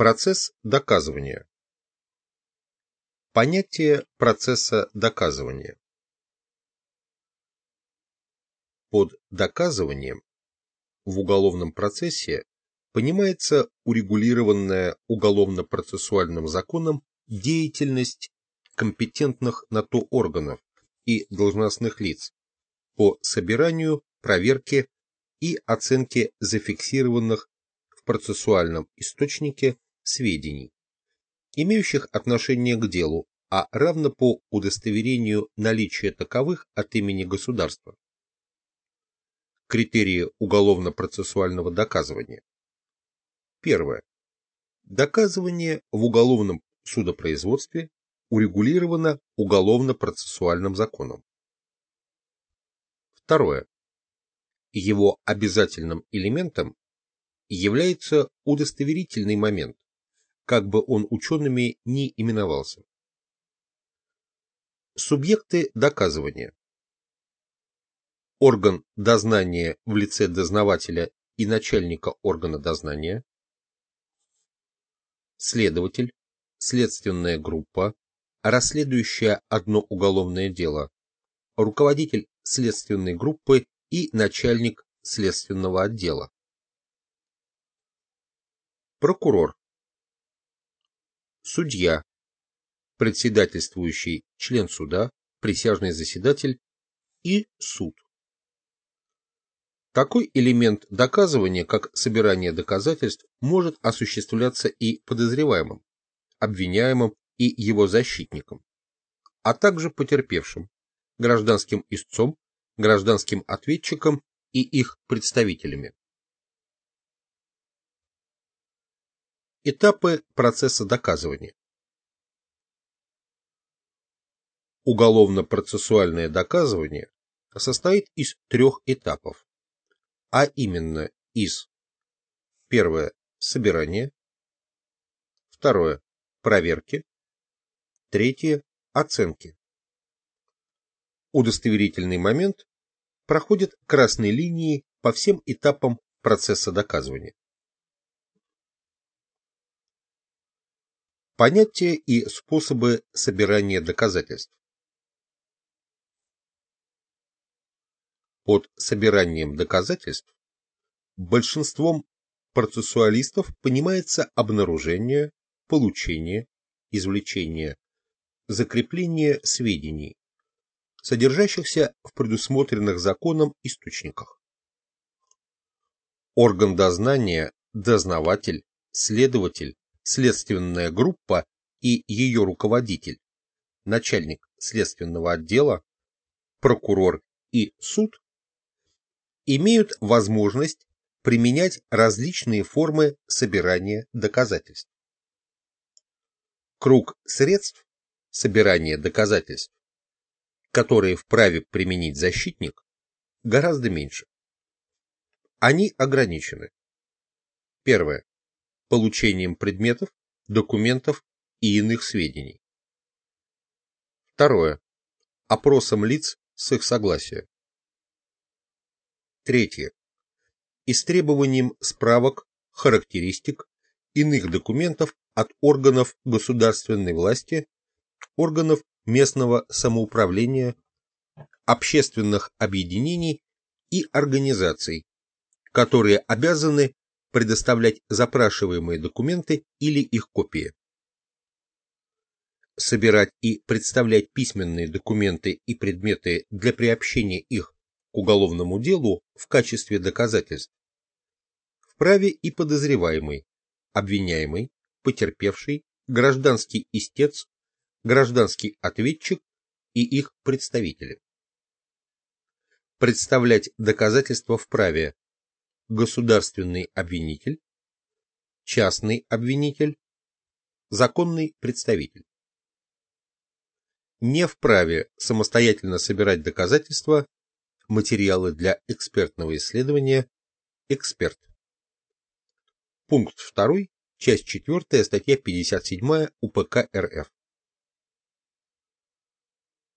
Процесс доказывания. Понятие процесса доказывания. Под доказыванием в уголовном процессе понимается урегулированная уголовно-процессуальным законом деятельность компетентных на то органов и должностных лиц по собиранию, проверке и оценке зафиксированных в процессуальном источнике сведений, имеющих отношение к делу, а равно по удостоверению наличия таковых от имени государства. Критерии уголовно-процессуального доказывания. Первое. Доказывание в уголовном судопроизводстве урегулировано уголовно-процессуальным законом. Второе. Его обязательным элементом является удостоверительный момент, как бы он учеными ни именовался. Субъекты доказывания. Орган дознания в лице дознавателя и начальника органа дознания. Следователь, следственная группа, расследующая одно уголовное дело, руководитель следственной группы и начальник следственного отдела. Прокурор. Судья. Председательствующий член суда, присяжный заседатель и суд. Такой элемент доказывания, как собирание доказательств, может осуществляться и подозреваемым, обвиняемым и его защитником, а также потерпевшим, гражданским истцом, гражданским ответчиком и их представителями. Этапы процесса доказывания. Уголовно-процессуальное доказывание состоит из трех этапов а именно из первое – собирания, второе – проверки, третье – оценки. Удостоверительный момент проходит красной линией по всем этапам процесса доказывания. Понятия и способы собирания доказательств. Под собиранием доказательств большинством процессуалистов понимается обнаружение, получение, извлечение, закрепление сведений, содержащихся в предусмотренных законом источниках. Орган дознания, дознаватель, следователь, следственная группа и ее руководитель, начальник следственного отдела, прокурор и суд имеют возможность применять различные формы собирания доказательств. Круг средств собирания доказательств, которые вправе применить защитник, гораздо меньше. Они ограничены. Первое. Получением предметов, документов и иных сведений. Второе. Опросом лиц с их согласия. Третье. Истребованием справок, характеристик, иных документов от органов государственной власти, органов местного самоуправления, общественных объединений и организаций, которые обязаны предоставлять запрашиваемые документы или их копии. Собирать и представлять письменные документы и предметы для приобщения их к уголовному делу в качестве доказательств вправе и подозреваемый, обвиняемый, потерпевший, гражданский истец, гражданский ответчик и их представители. Представлять доказательства вправе государственный обвинитель, частный обвинитель, законный представитель. Не вправе самостоятельно собирать доказательства Материалы для экспертного исследования. Эксперт. Пункт 2, часть 4, статья 57 УПК РФ.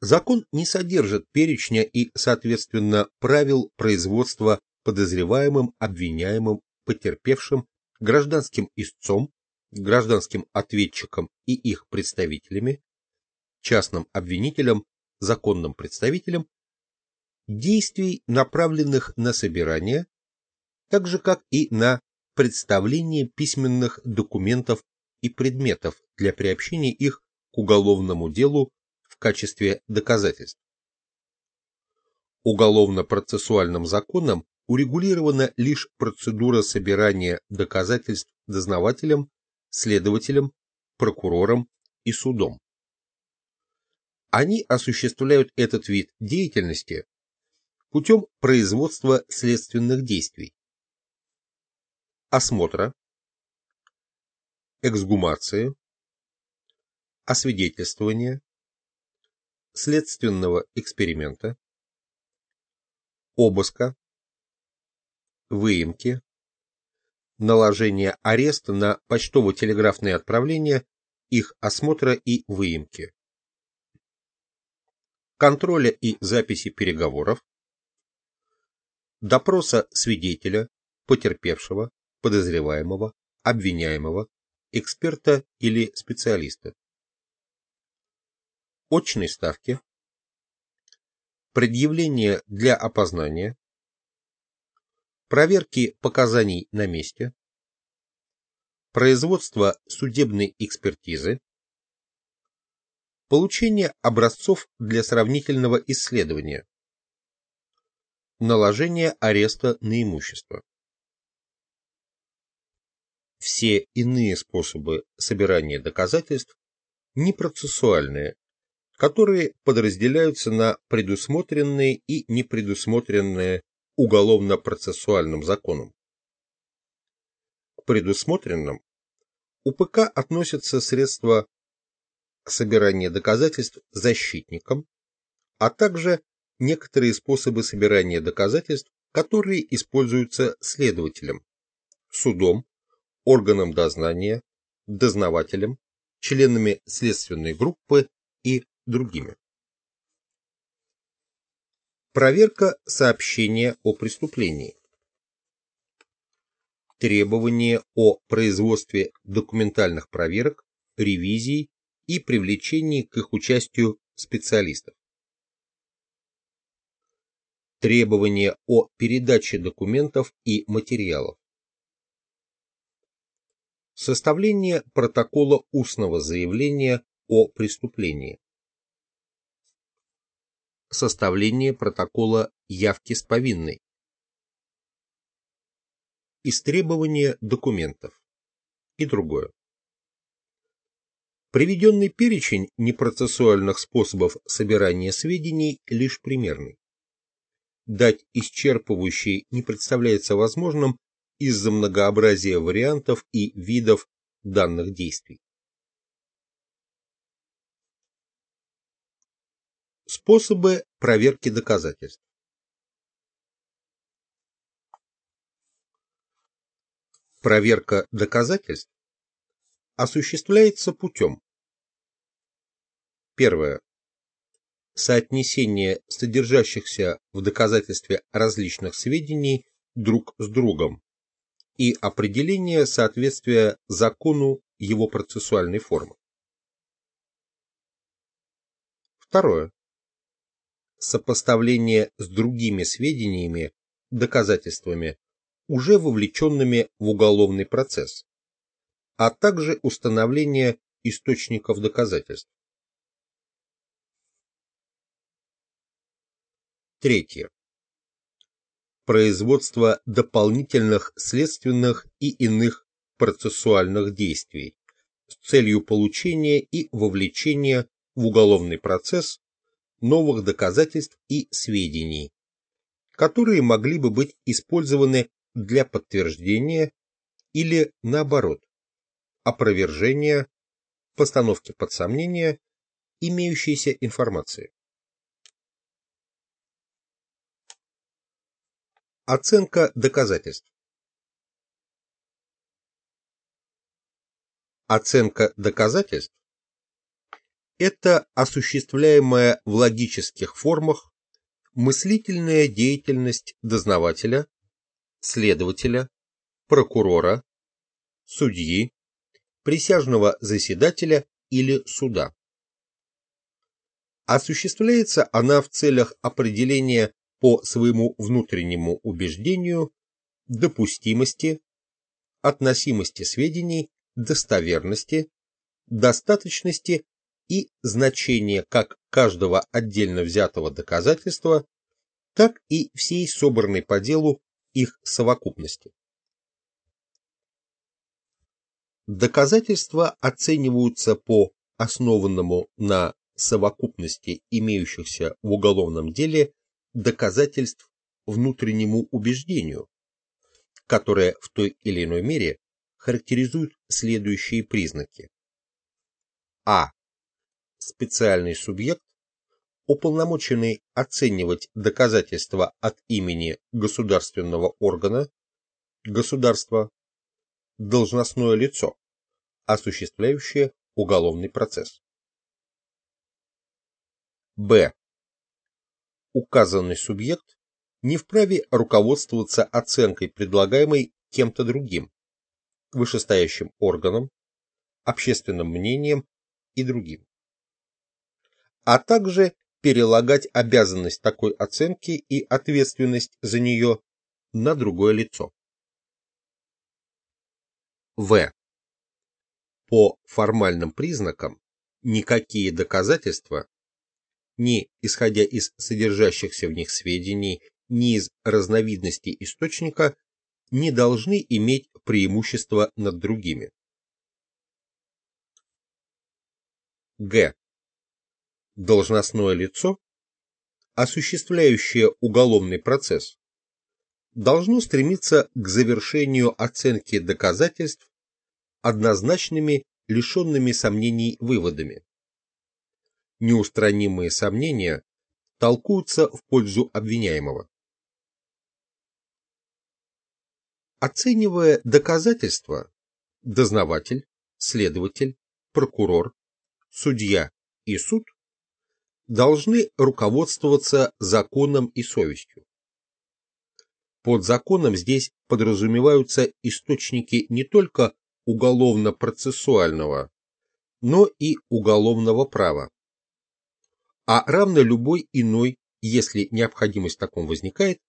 Закон не содержит перечня и, соответственно, правил производства подозреваемым, обвиняемым, потерпевшим, гражданским истцом, гражданским ответчикам и их представителями, частным обвинителям, законным представителям, действий, направленных на собирание, так же как и на представление письменных документов и предметов для приобщения их к уголовному делу в качестве доказательств. Уголовно-процессуальным законом урегулирована лишь процедура собирания доказательств дознавателем, следователем, прокурором и судом. Они осуществляют этот вид деятельности путем производства следственных действий, осмотра, эксгумации, освидетельствования, следственного эксперимента, обыска, выемки, наложения ареста на почтово-телеграфные отправления, их осмотра и выемки, контроля и записи переговоров, допроса свидетеля, потерпевшего, подозреваемого, обвиняемого, эксперта или специалиста. Очной ставки, предъявление для опознания, проверки показаний на месте, производство судебной экспертизы, получение образцов для сравнительного исследования, наложение ареста на имущество. Все иные способы собирания доказательств непроцессуальные, которые подразделяются на предусмотренные и непредусмотренные уголовно-процессуальным законом. К предусмотренным УПК относятся средства собирания доказательств защитником, а также некоторые способы собирания доказательств, которые используются следователем, судом, органом дознания, дознавателем, членами следственной группы и другими. Проверка сообщения о преступлении. Требования о производстве документальных проверок, ревизий и привлечении к их участию специалистов. Требования о передаче документов и материалов. Составление протокола устного заявления о преступлении составление протокола явки с повинной, истребование документов и другое. Приведенный перечень непроцессуальных способов собирания сведений лишь примерный. Дать исчерпывающий не представляется возможным из-за многообразия вариантов и видов данных действий. Способы проверки доказательств. Проверка доказательств осуществляется путем. Первое. Соотнесение содержащихся в доказательстве различных сведений друг с другом и определение соответствия закону его процессуальной формы. Второе сопоставление с другими сведениями, доказательствами, уже вовлеченными в уголовный процесс, а также установление источников доказательств. Третье. Производство дополнительных следственных и иных процессуальных действий с целью получения и вовлечения в уголовный процесс новых доказательств и сведений, которые могли бы быть использованы для подтверждения или, наоборот, опровержения, постановки под сомнение имеющейся информации. Оценка доказательств. Оценка доказательств это осуществляемая в логических формах мыслительная деятельность дознавателя, следователя, прокурора, судьи, присяжного заседателя или суда. Осуществляется она в целях определения по своему внутреннему убеждению допустимости, относимости сведений, достоверности, достаточности и значения как каждого отдельно взятого доказательства, так и всей собранной по делу их совокупности. Доказательства оцениваются по основанному на совокупности имеющихся в уголовном деле доказательств внутреннему убеждению, которое в той или иной мере характеризует следующие признаки. А. Специальный субъект, уполномоченный оценивать доказательства от имени государственного органа, государства, должностное лицо, осуществляющее уголовный процесс. Б. Указанный субъект не вправе руководствоваться оценкой, предлагаемой кем-то другим, вышестоящим органом, общественным мнением и другим, а также перелагать обязанность такой оценки и ответственность за нее на другое лицо. В. По формальным признакам никакие доказательства, ни исходя из содержащихся в них сведений, ни из разновидностей источника, не должны иметь преимущество над другими. Г. Должностное лицо, осуществляющее уголовный процесс, должно стремиться к завершению оценки доказательств однозначными, лишенными сомнений выводами. Неустранимые сомнения толкуются в пользу обвиняемого. Оценивая доказательства, дознаватель, следователь, прокурор, судья и суд должны руководствоваться законом и совестью. Под законом здесь подразумеваются источники не только уголовно-процессуального, но и уголовного права, а равно любой иной, если необходимость в таком возникает,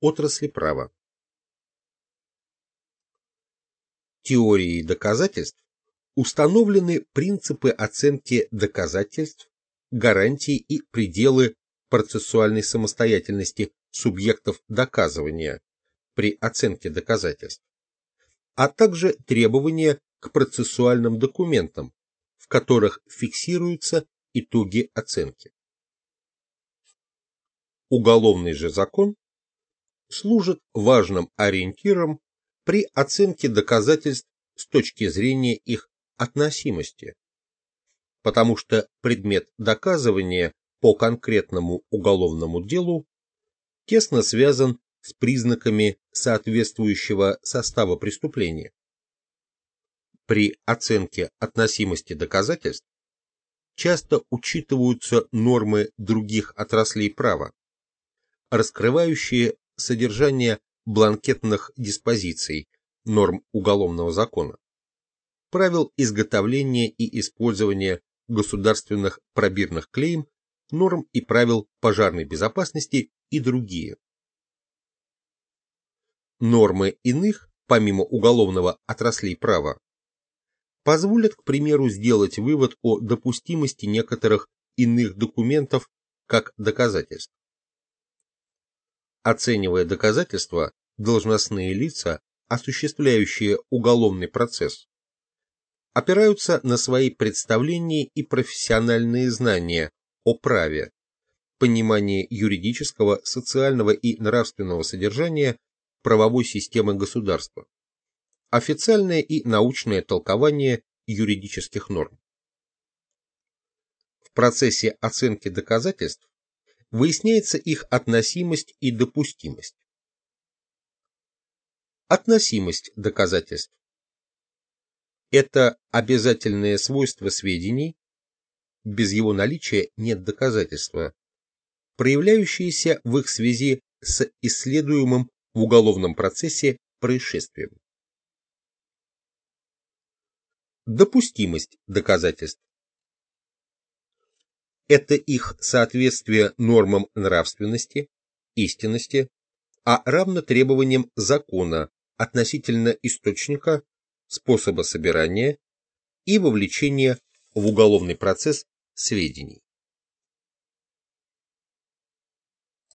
отрасли права. Теорией доказательств установлены принципы оценки доказательств, гарантии и пределы процессуальной самостоятельности субъектов доказывания при оценке доказательств а также требования к процессуальным документам, в которых фиксируются итоги оценки. Уголовный же закон служит важным ориентиром при оценке доказательств с точки зрения их относимости, потому что предмет доказывания по конкретному уголовному делу тесно связан с признаками соответствующего состава преступления. При оценке относимости доказательств часто учитываются нормы других отраслей права, раскрывающие содержание бланкетных диспозиций норм уголовного закона, правил изготовления и использования государственных пробирных клеем, норм и правил пожарной безопасности и другие нормы иных, помимо уголовного отраслей права, позволят, к примеру, сделать вывод о допустимости некоторых иных документов как доказательств. Оценивая доказательства, должностные лица, осуществляющие уголовный процесс, опираются на свои представления и профессиональные знания о праве, понимание юридического, социального и нравственного содержания правовой системы государства, официальное и научное толкование юридических норм. В процессе оценки доказательств выясняется их относимость и допустимость. Относимость доказательств – это обязательное свойство сведений, без его наличия нет доказательства, проявляющиеся в их связи с исследуемым в уголовном процессе происшествием. допустимость доказательств. Это их соответствие нормам нравственности, истинности, а равно требованиям закона относительно источника, способа собирания и вовлечения в уголовный процесс сведений.